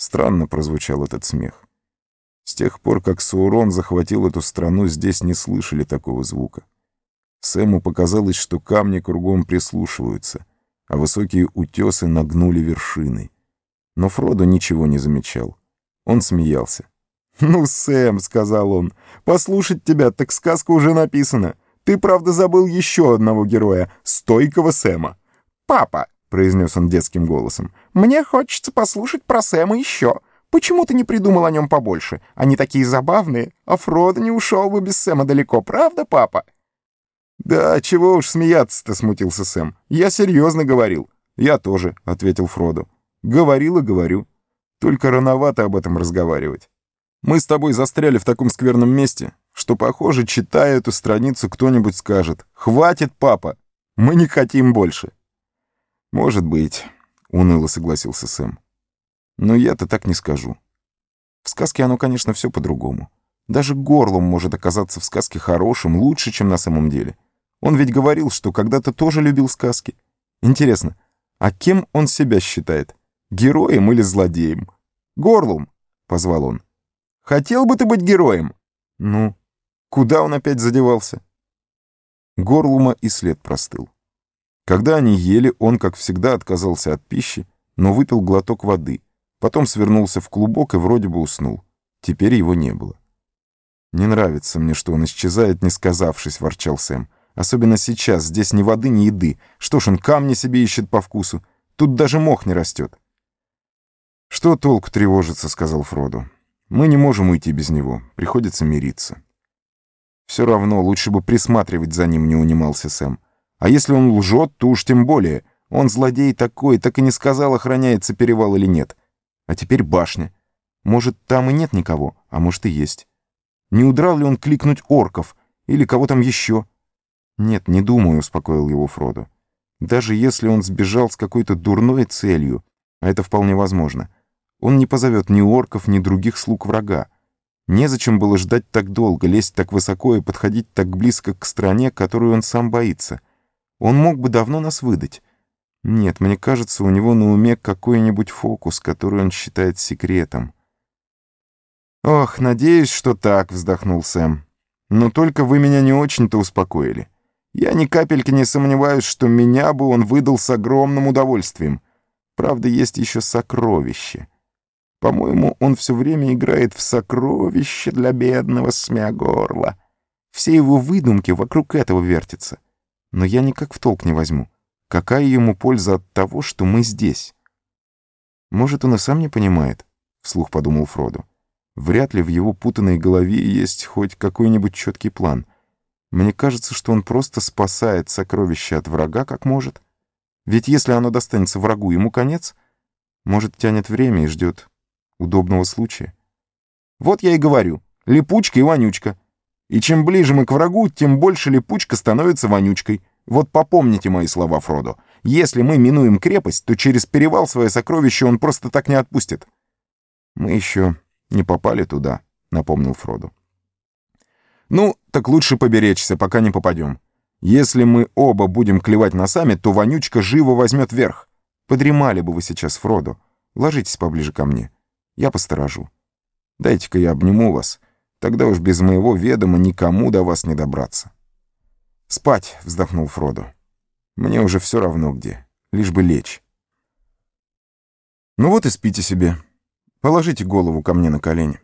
Странно прозвучал этот смех. С тех пор, как Саурон захватил эту страну, здесь не слышали такого звука. Сэму показалось, что камни кругом прислушиваются, а высокие утесы нагнули вершиной. Но Фродо ничего не замечал. Он смеялся. «Ну, Сэм», — сказал он, — «послушать тебя, так сказка уже написана. Ты, правда, забыл еще одного героя, стойкого Сэма». «Папа», — произнес он детским голосом, — «мне хочется послушать про Сэма еще. Почему ты не придумал о нем побольше? Они такие забавные, а Фродо не ушел бы без Сэма далеко, правда, папа?» «Да, чего уж смеяться-то», — смутился Сэм. «Я серьезно говорил». «Я тоже», — ответил Фродо. «Говорил и говорю. Только рановато об этом разговаривать. Мы с тобой застряли в таком скверном месте, что, похоже, читая эту страницу, кто-нибудь скажет «Хватит, папа! Мы не хотим больше!» «Может быть», — уныло согласился Сэм. Но я-то так не скажу. В сказке оно, конечно, все по-другому. Даже горлом может оказаться в сказке хорошим, лучше, чем на самом деле. Он ведь говорил, что когда-то тоже любил сказки. Интересно, а кем он себя считает? Героем или злодеем? «Горлум!» — позвал он. «Хотел бы ты быть героем?» «Ну, куда он опять задевался?» Горлума и след простыл. Когда они ели, он, как всегда, отказался от пищи, но выпил глоток воды — Потом свернулся в клубок и вроде бы уснул. Теперь его не было. «Не нравится мне, что он исчезает, не сказавшись», — ворчал Сэм. «Особенно сейчас. Здесь ни воды, ни еды. Что ж, он камни себе ищет по вкусу. Тут даже мох не растет». «Что толку тревожиться?» — сказал Фроду. «Мы не можем уйти без него. Приходится мириться». «Все равно, лучше бы присматривать за ним», — не унимался Сэм. «А если он лжет, то уж тем более. Он злодей такой, так и не сказал, охраняется перевал или нет. А теперь башня. Может, там и нет никого, а может и есть. Не удрал ли он кликнуть орков или кого там еще? Нет, не думаю, успокоил его Фродо. Даже если он сбежал с какой-то дурной целью, а это вполне возможно, он не позовет ни орков, ни других слуг врага. Незачем было ждать так долго, лезть так высоко и подходить так близко к стране, которую он сам боится. Он мог бы давно нас выдать. Нет, мне кажется, у него на уме какой-нибудь фокус, который он считает секретом. «Ох, надеюсь, что так», — вздохнул Сэм. «Но только вы меня не очень-то успокоили. Я ни капельки не сомневаюсь, что меня бы он выдал с огромным удовольствием. Правда, есть еще сокровище. По-моему, он все время играет в сокровище для бедного смягорла. Все его выдумки вокруг этого вертятся. Но я никак в толк не возьму. Какая ему польза от того, что мы здесь? Может, он и сам не понимает, вслух подумал Фродо. Вряд ли в его путанной голове есть хоть какой-нибудь четкий план. Мне кажется, что он просто спасает сокровище от врага, как может. Ведь если оно достанется врагу, ему конец. Может, тянет время и ждет удобного случая. Вот я и говорю, липучка и вонючка. И чем ближе мы к врагу, тем больше липучка становится вонючкой. Вот попомните мои слова, Фродо. Если мы минуем крепость, то через перевал свое сокровище он просто так не отпустит. Мы еще не попали туда, напомнил Фродо. Ну, так лучше поберечься, пока не попадем. Если мы оба будем клевать носами, то вонючка живо возьмет верх. Подремали бы вы сейчас, Фродо. Ложитесь поближе ко мне. Я посторожу. Дайте-ка я обниму вас. Тогда уж без моего ведома никому до вас не добраться. «Спать», — вздохнул Фродо. «Мне уже все равно где, лишь бы лечь». «Ну вот и спите себе. Положите голову ко мне на колени».